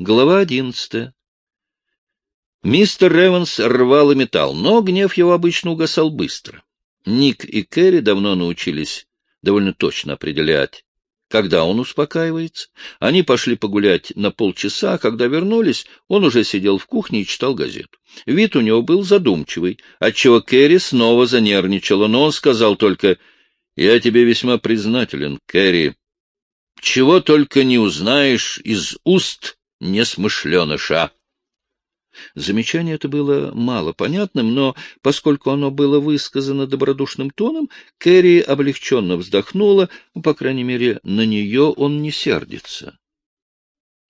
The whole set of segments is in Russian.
Глава одиннадцатая. Мистер Ревенс рвал и металл, но гнев его обычно угасал быстро. Ник и Кэрри давно научились довольно точно определять, когда он успокаивается. Они пошли погулять на полчаса, а когда вернулись, он уже сидел в кухне и читал газету. Вид у него был задумчивый, отчего Кэрри снова занервничала, но он сказал только «Я тебе весьма признателен, Кэрри. Чего только не узнаешь из уст несмышленыша. Замечание это было мало понятным, но, поскольку оно было высказано добродушным тоном, Кэрри облегченно вздохнула, по крайней мере, на нее он не сердится.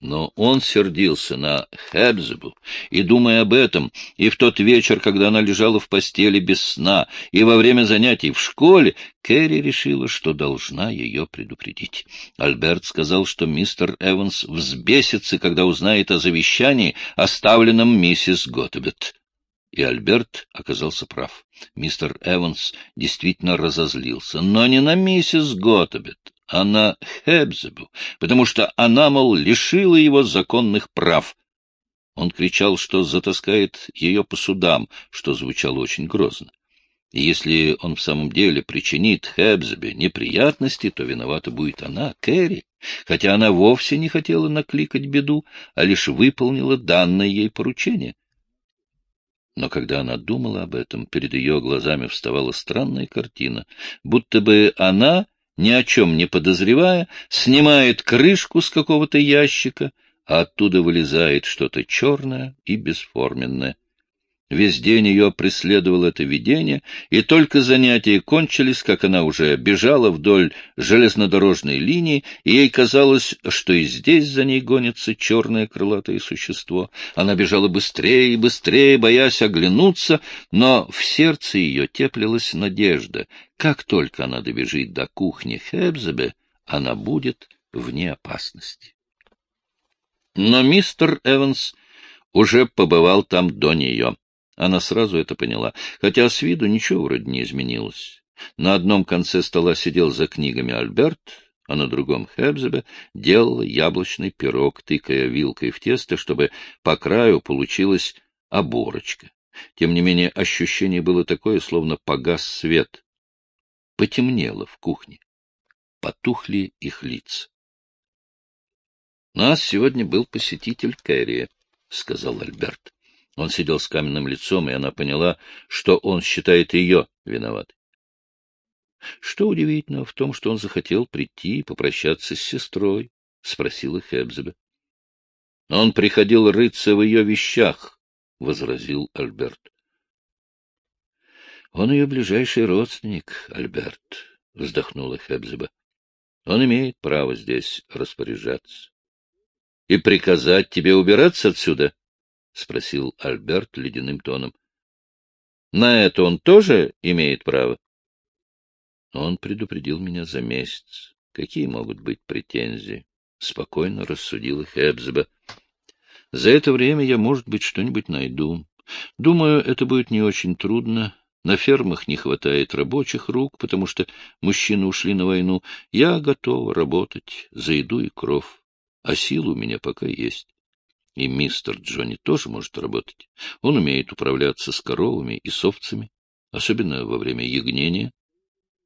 Но он сердился на Хебзебу, и, думая об этом, и в тот вечер, когда она лежала в постели без сна, и во время занятий в школе, Кэрри решила, что должна ее предупредить. Альберт сказал, что мистер Эванс взбесится, когда узнает о завещании, оставленном миссис Готтебет. И Альберт оказался прав. Мистер Эванс действительно разозлился, но не на миссис Готтебет, а на Хебзебу, потому что она, мол, лишила его законных прав. Он кричал, что затаскает ее по судам, что звучало очень грозно. И если он в самом деле причинит Хебзебе неприятности, то виновата будет она, Кэрри, хотя она вовсе не хотела накликать беду, а лишь выполнила данное ей поручение. Но когда она думала об этом, перед ее глазами вставала странная картина, будто бы она ни о чем не подозревая, снимает крышку с какого-то ящика, а оттуда вылезает что-то черное и бесформенное. Весь день ее преследовало это видение, и только занятия кончились, как она уже бежала вдоль железнодорожной линии, и ей казалось, что и здесь за ней гонится черное крылатое существо. Она бежала быстрее и быстрее, боясь оглянуться, но в сердце ее теплилась надежда. Как только она добежит до кухни Хебзебе, она будет вне опасности. Но мистер Эванс уже побывал там до нее. Она сразу это поняла, хотя с виду ничего вроде не изменилось. На одном конце стола сидел за книгами Альберт, а на другом Хебзебе делала яблочный пирог, тыкая вилкой в тесто, чтобы по краю получилась оборочка. Тем не менее, ощущение было такое, словно погас свет. Потемнело в кухне. Потухли их лица. — нас сегодня был посетитель Кэрри, — сказал Альберт. Он сидел с каменным лицом, и она поняла, что он считает ее виноватой. Что удивительно в том, что он захотел прийти и попрощаться с сестрой? — спросила Хебзебе. — Он приходил рыться в ее вещах, — возразил Альберт. — Он ее ближайший родственник, Альберт, — вздохнула Хебзебе. — Он имеет право здесь распоряжаться. — И приказать тебе убираться отсюда? — спросил Альберт ледяным тоном. — На это он тоже имеет право? Он предупредил меня за месяц. Какие могут быть претензии? — спокойно рассудила Хебзеба. — За это время я, может быть, что-нибудь найду. Думаю, это будет не очень трудно. На фермах не хватает рабочих рук, потому что мужчины ушли на войну. Я готова работать за еду и кров, а сил у меня пока есть. И мистер Джонни тоже может работать. Он умеет управляться с коровами и с овцами, особенно во время ягнения.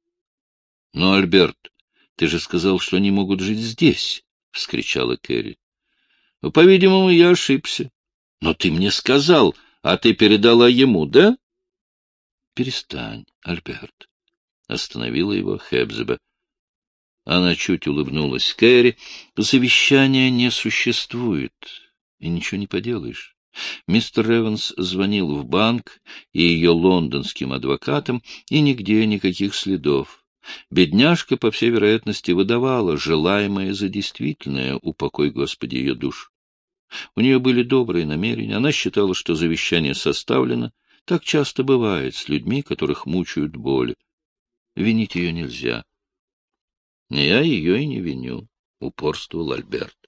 — Но, Альберт, ты же сказал, что они могут жить здесь, — вскричала Кэрри. — По-видимому, я ошибся. — Но ты мне сказал, а ты передала ему, да? — Перестань, Альберт, — остановила его Хебзеба. Она чуть улыбнулась Кэрри. — Завещания не существует и ничего не поделаешь. Мистер Эванс звонил в банк и ее лондонским адвокатам, и нигде никаких следов. Бедняжка, по всей вероятности, выдавала желаемое за действительное, упокой Господи ее душ. У нее были добрые намерения, она считала, что завещание составлено. Так часто бывает с людьми, которых мучают боли. Винить ее нельзя. Я ее и не виню, — упорствовал Альберт.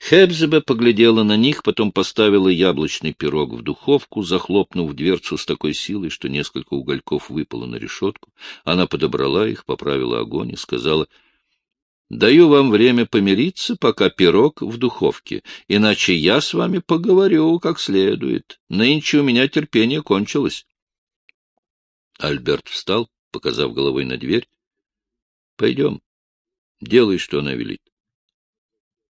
Хебзебе поглядела на них, потом поставила яблочный пирог в духовку, захлопнув дверцу с такой силой, что несколько угольков выпало на решетку. Она подобрала их, поправила огонь и сказала, Даю вам время помириться, пока пирог в духовке, иначе я с вами поговорю как следует. Нынче у меня терпение кончилось. Альберт встал, показав головой на дверь. — Пойдем. Делай, что она велит.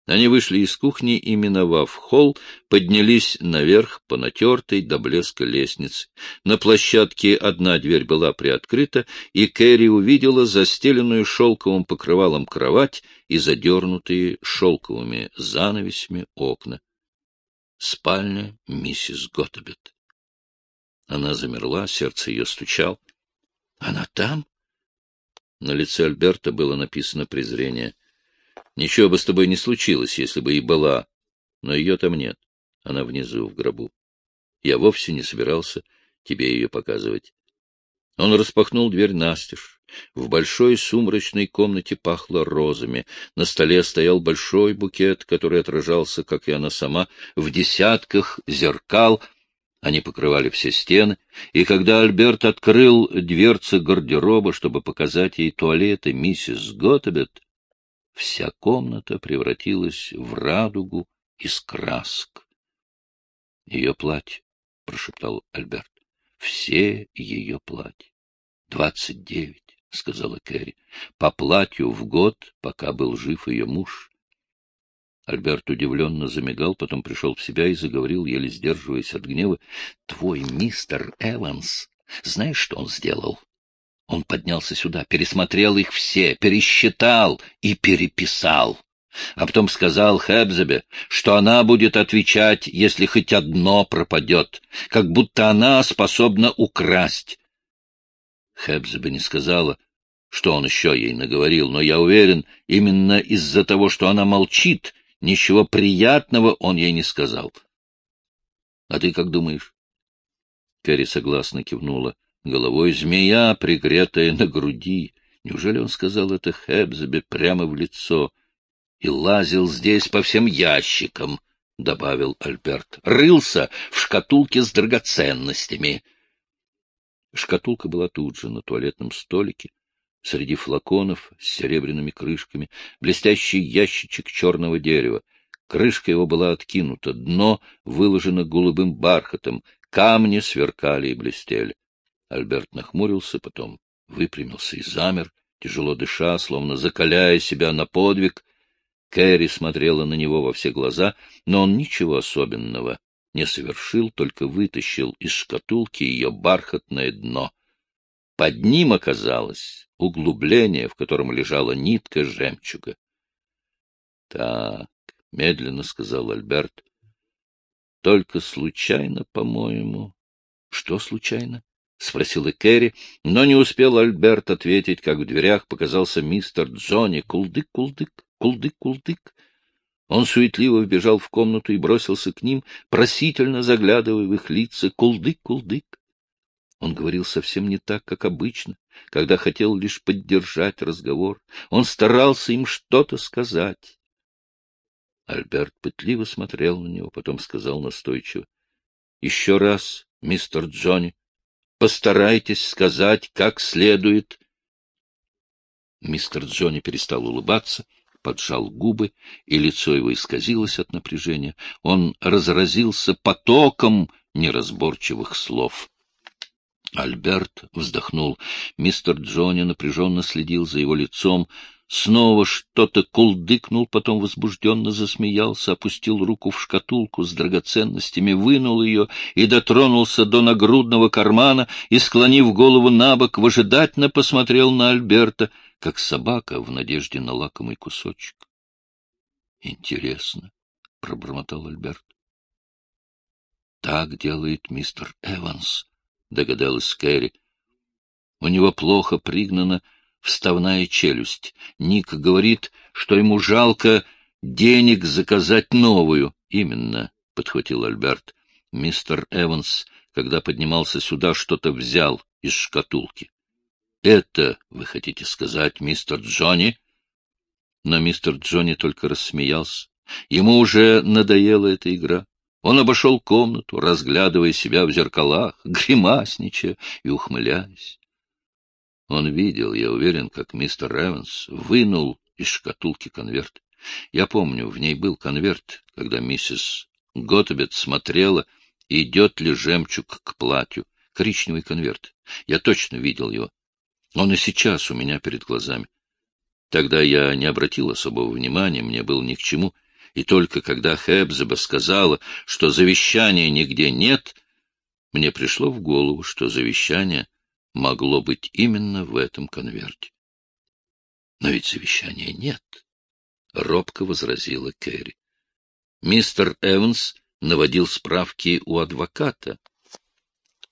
Они вышли из кухни и, миновав холл, поднялись наверх по натертой до блеска лестнице. На площадке одна дверь была приоткрыта, и Кэрри увидела застеленную шелковым покрывалом кровать и задернутые шелковыми занавесями окна. Спальня миссис Готтобет. Она замерла, сердце ее стучало. — Она там? На лице Альберта было написано презрение — Ничего бы с тобой не случилось, если бы и была, но ее там нет. Она внизу, в гробу. Я вовсе не собирался тебе ее показывать. Он распахнул дверь настежь. В большой сумрачной комнате пахло розами. На столе стоял большой букет, который отражался, как и она сама, в десятках зеркал. Они покрывали все стены, и когда Альберт открыл дверцы гардероба, чтобы показать ей туалеты миссис Готебет, Вся комната превратилась в радугу из красок. — Ее платье, — прошептал Альберт. — Все ее платья. — Двадцать девять, — сказала Кэрри. — По платью в год, пока был жив ее муж. Альберт удивленно замигал, потом пришел в себя и заговорил, еле сдерживаясь от гнева. — Твой мистер Эванс, знаешь, что он сделал? Он поднялся сюда, пересмотрел их все, пересчитал и переписал. А потом сказал Хебзебе, что она будет отвечать, если хоть одно пропадет, как будто она способна украсть. Хебзебе не сказала, что он еще ей наговорил, но я уверен, именно из-за того, что она молчит, ничего приятного он ей не сказал. — А ты как думаешь? Кэрри согласно кивнула головой змея, пригретая на груди. Неужели он сказал это Хэбзебе прямо в лицо? И лазил здесь по всем ящикам, — добавил Альберт. Рылся в шкатулке с драгоценностями. Шкатулка была тут же, на туалетном столике, среди флаконов с серебряными крышками, блестящий ящичек черного дерева. Крышка его была откинута, дно выложено голубым бархатом, камни сверкали и блестели. Альберт нахмурился, потом выпрямился и замер, тяжело дыша, словно закаляя себя на подвиг. Кэрри смотрела на него во все глаза, но он ничего особенного не совершил, только вытащил из шкатулки ее бархатное дно. Под ним оказалось углубление, в котором лежала нитка жемчуга. — Так, — медленно сказал Альберт, — только случайно, по-моему. — Что случайно? — спросила Кэрри, но не успел Альберт ответить, как в дверях показался мистер Джонни. Кулдык, кулдык, кулдык, кулдык. Он суетливо вбежал в комнату и бросился к ним, просительно заглядывая в их лица. Кулдык, кулдык. Он говорил совсем не так, как обычно, когда хотел лишь поддержать разговор. Он старался им что-то сказать. Альберт пытливо смотрел на него, потом сказал настойчиво. — Еще раз, мистер Джонни, Постарайтесь сказать как следует. Мистер Джонни перестал улыбаться, поджал губы, и лицо его исказилось от напряжения. Он разразился потоком неразборчивых слов. Альберт вздохнул. Мистер Джонни напряженно следил за его лицом, Снова что-то кулдыкнул, потом возбужденно засмеялся, опустил руку в шкатулку с драгоценностями, вынул ее и дотронулся до нагрудного кармана и, склонив голову на бок, выжидательно посмотрел на Альберта, как собака в надежде на лакомый кусочек. — Интересно, — пробормотал Альберт. — Так делает мистер Эванс, — догадалась Кэрри. У него плохо пригнана вставная челюсть. Ник говорит, что ему жалко денег заказать новую. — Именно, — подхватил Альберт. Мистер Эванс, когда поднимался сюда, что-то взял из шкатулки. — Это, вы хотите сказать, мистер Джонни? Но мистер Джонни только рассмеялся. Ему уже надоела эта игра. Он обошел комнату, разглядывая себя в зеркалах, гримасничая и ухмыляясь. Он видел, я уверен, как мистер Эванс вынул из шкатулки конверт. Я помню, в ней был конверт, когда миссис Готебет смотрела, идет ли жемчуг к платью. Коричневый конверт. Я точно видел его. Он и сейчас у меня перед глазами. Тогда я не обратил особого внимания, мне было ни к чему, и только когда Хебзеба сказала, что завещания нигде нет, мне пришло в голову, что завещание могло быть именно в этом конверте. Но ведь завещания нет, — робко возразила Кэрри. Мистер Эванс наводил справки у адвоката.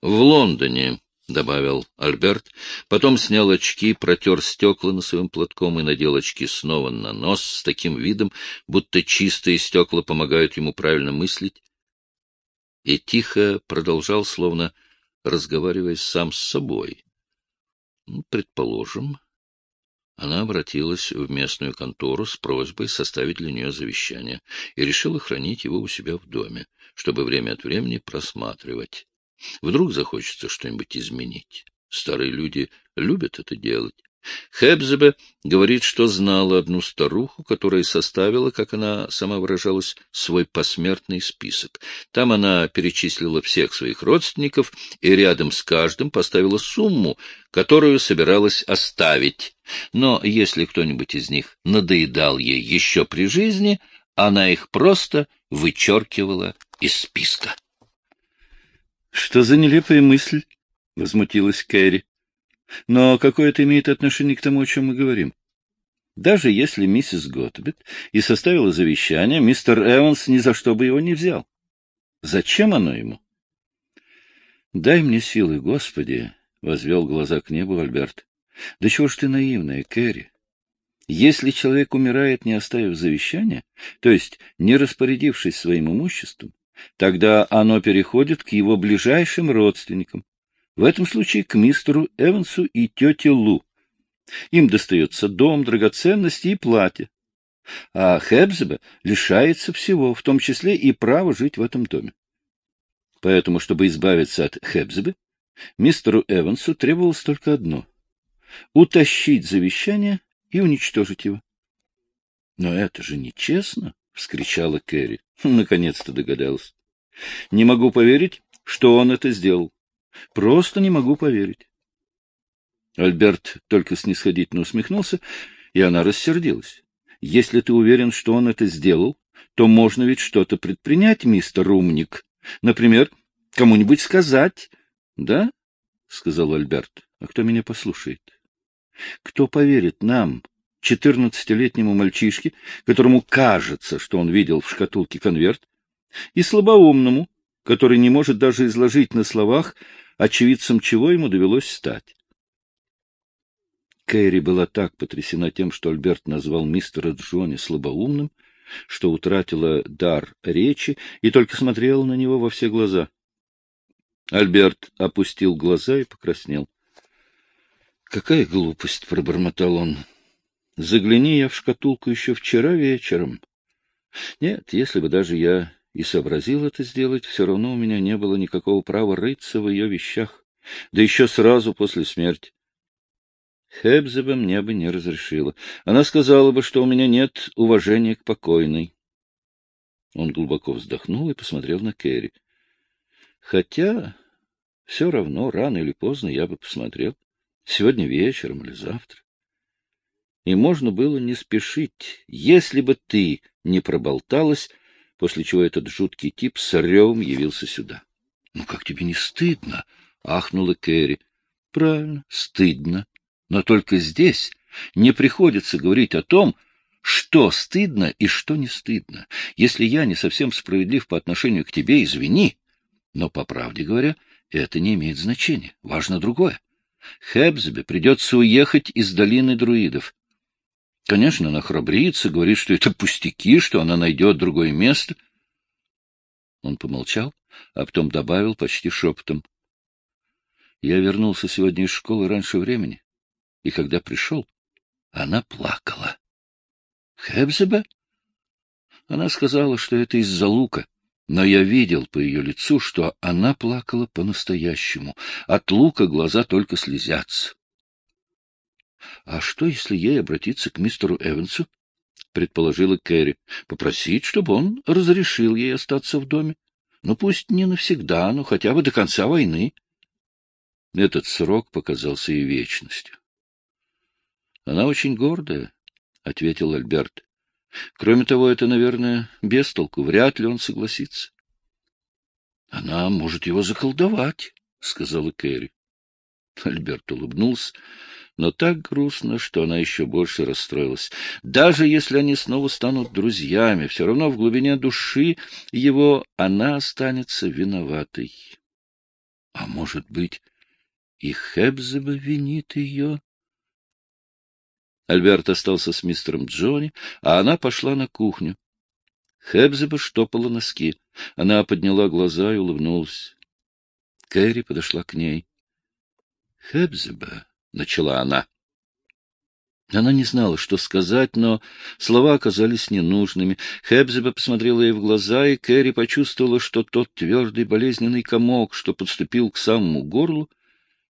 В Лондоне — добавил Альберт. Потом снял очки, протер стекла на своем платком и надел очки снова на нос с таким видом, будто чистые стекла помогают ему правильно мыслить. И тихо продолжал, словно разговаривая сам с собой. Ну, предположим, она обратилась в местную контору с просьбой составить для нее завещание и решила хранить его у себя в доме, чтобы время от времени просматривать. Вдруг захочется что-нибудь изменить. Старые люди любят это делать. Хебзебе говорит, что знала одну старуху, которая составила, как она сама выражалась, свой посмертный список. Там она перечислила всех своих родственников и рядом с каждым поставила сумму, которую собиралась оставить. Но если кто-нибудь из них надоедал ей еще при жизни, она их просто вычеркивала из списка. — Что за нелепая мысль? — возмутилась Кэрри. — Но какое это имеет отношение к тому, о чем мы говорим? Даже если миссис Готбет и составила завещание, мистер Эванс ни за что бы его не взял. Зачем оно ему? — Дай мне силы, Господи! — возвел глаза к небу Альберт. — Да чего ж ты наивная, Кэрри? Если человек умирает, не оставив завещания, то есть не распорядившись своим имуществом, Тогда оно переходит к его ближайшим родственникам, в этом случае к мистеру Эвансу и тете Лу. Им достается дом, драгоценности и платье. А Хебзеба лишается всего, в том числе и права жить в этом доме. Поэтому, чтобы избавиться от Хебзебы, мистеру Эвансу требовалось только одно — утащить завещание и уничтожить его. — Но это же нечестно! — вскричала Кэрри. Наконец-то догадалась. Не могу поверить, что он это сделал. Просто не могу поверить. Альберт только снисходительно усмехнулся, и она рассердилась. Если ты уверен, что он это сделал, то можно ведь что-то предпринять, мистер Умник. Например, кому-нибудь сказать. — Да? — сказал Альберт. — А кто меня послушает? Кто поверит нам, четырнадцатилетнему мальчишке, которому кажется, что он видел в шкатулке конверт, и слабоумному, который не может даже изложить на словах, очевидцем чего ему довелось стать. Кэрри была так потрясена тем, что Альберт назвал мистера Джонни слабоумным, что утратила дар речи и только смотрела на него во все глаза. Альберт опустил глаза и покраснел. — Какая глупость! — пробормотал он. — Загляни я в шкатулку еще вчера вечером. Нет, если бы даже я и сообразил это сделать, все равно у меня не было никакого права рыться в ее вещах, да еще сразу после смерти. Хебзеба мне бы не разрешила. Она сказала бы, что у меня нет уважения к покойной. Он глубоко вздохнул и посмотрел на Кэрри. Хотя, все равно, рано или поздно я бы посмотрел. Сегодня вечером или завтра. И можно было не спешить, если бы ты не проболталась, после чего этот жуткий тип с ревом явился сюда. — Ну как тебе не стыдно? — ахнула Кэрри. — Правильно, стыдно. Но только здесь не приходится говорить о том, что стыдно и что не стыдно. Если я не совсем справедлив по отношению к тебе, извини. Но, по правде говоря, это не имеет значения. Важно другое. Хебзебе придется уехать из долины друидов. Конечно, она храбрится, говорит, что это пустяки, что она найдет другое место. Он помолчал, а потом добавил почти шепотом. Я вернулся сегодня из школы раньше времени, и когда пришел, она плакала. Хебзеба? Она сказала, что это из-за лука, но я видел по ее лицу, что она плакала по-настоящему. От лука глаза только слезятся. — А что, если ей обратиться к мистеру Эвансу? — предположила Кэрри. — Попросить, чтобы он разрешил ей остаться в доме. Ну, пусть не навсегда, но хотя бы до конца войны. Этот срок показался ей вечностью. — Она очень гордая, — ответил Альберт. — Кроме того, это, наверное, без толку. Вряд ли он согласится. — Она может его заколдовать, — сказала Кэрри. Альберт улыбнулся, но так грустно, что она еще больше расстроилась. Даже если они снова станут друзьями, все равно в глубине души его она останется виноватой. А может быть, и Хебзеба винит ее? Альберт остался с мистером Джонни, а она пошла на кухню. Хебзеба штопала носки. Она подняла глаза и улыбнулась. Кэрри подошла к ней. — Хебзеба, — начала она. Она не знала, что сказать, но слова оказались ненужными. Хебзеба посмотрела ей в глаза, и Кэрри почувствовала, что тот твердый болезненный комок, что подступил к самому горлу,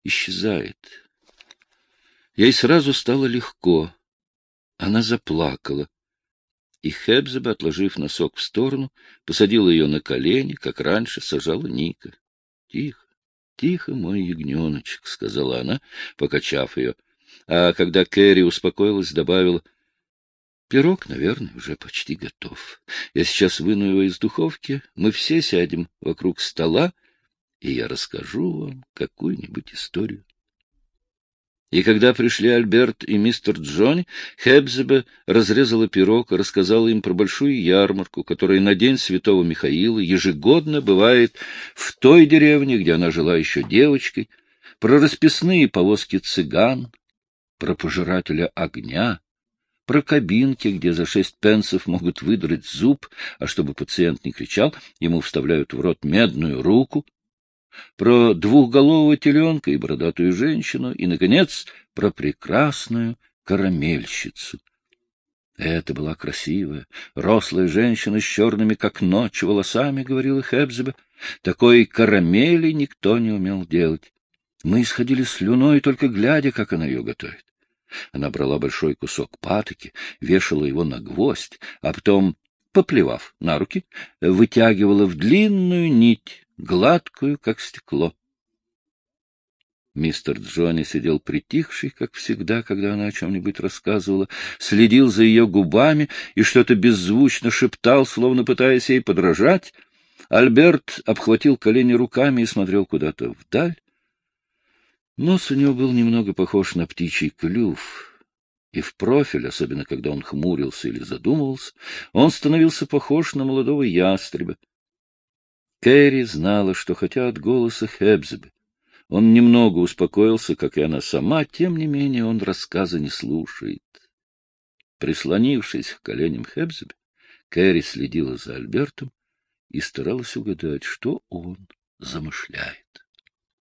исчезает. Ей сразу стало легко. Она заплакала. И Хебзеба, отложив носок в сторону, посадила ее на колени, как раньше сажала Ника. — Тихо, тихо, мой ягненочек, — сказала она, покачав ее. А когда Кэрри успокоилась, добавила, — Пирог, наверное, уже почти готов. Я сейчас выну его из духовки, мы все сядем вокруг стола, и я расскажу вам какую-нибудь историю. И когда пришли Альберт и мистер Джонни, Хебзебе разрезала пирог и рассказала им про большую ярмарку, которая на День Святого Михаила ежегодно бывает в той деревне, где она жила еще девочкой, про расписные повозки цыган, про пожирателя огня, про кабинки, где за шесть пенсов могут выдрать зуб, а чтобы пациент не кричал, ему вставляют в рот медную руку, про двухголового теленка и бородатую женщину, и, наконец, про прекрасную карамельщицу. Это была красивая, рослая женщина с черными, как ночь, волосами, — говорила Хебзебе. Такой карамели никто не умел делать. Мы исходили слюной, только глядя, как она ее готовит. Она брала большой кусок патоки, вешала его на гвоздь, а потом, поплевав на руки, вытягивала в длинную нить гладкую, как стекло. Мистер Джонни сидел притихший, как всегда, когда она о чем-нибудь рассказывала, следил за ее губами и что-то беззвучно шептал, словно пытаясь ей подражать. Альберт обхватил колени руками и смотрел куда-то вдаль. Нос у него был немного похож на птичий клюв, и в профиль, особенно когда он хмурился или задумывался, он становился похож на молодого ястреба. Кэрри знала, что хотя от голоса Хебзебе он немного успокоился, как и она сама, тем не менее он рассказа не слушает. Прислонившись к коленям Хебзебе, Кэрри следила за Альбертом и старалась угадать, что он замышляет.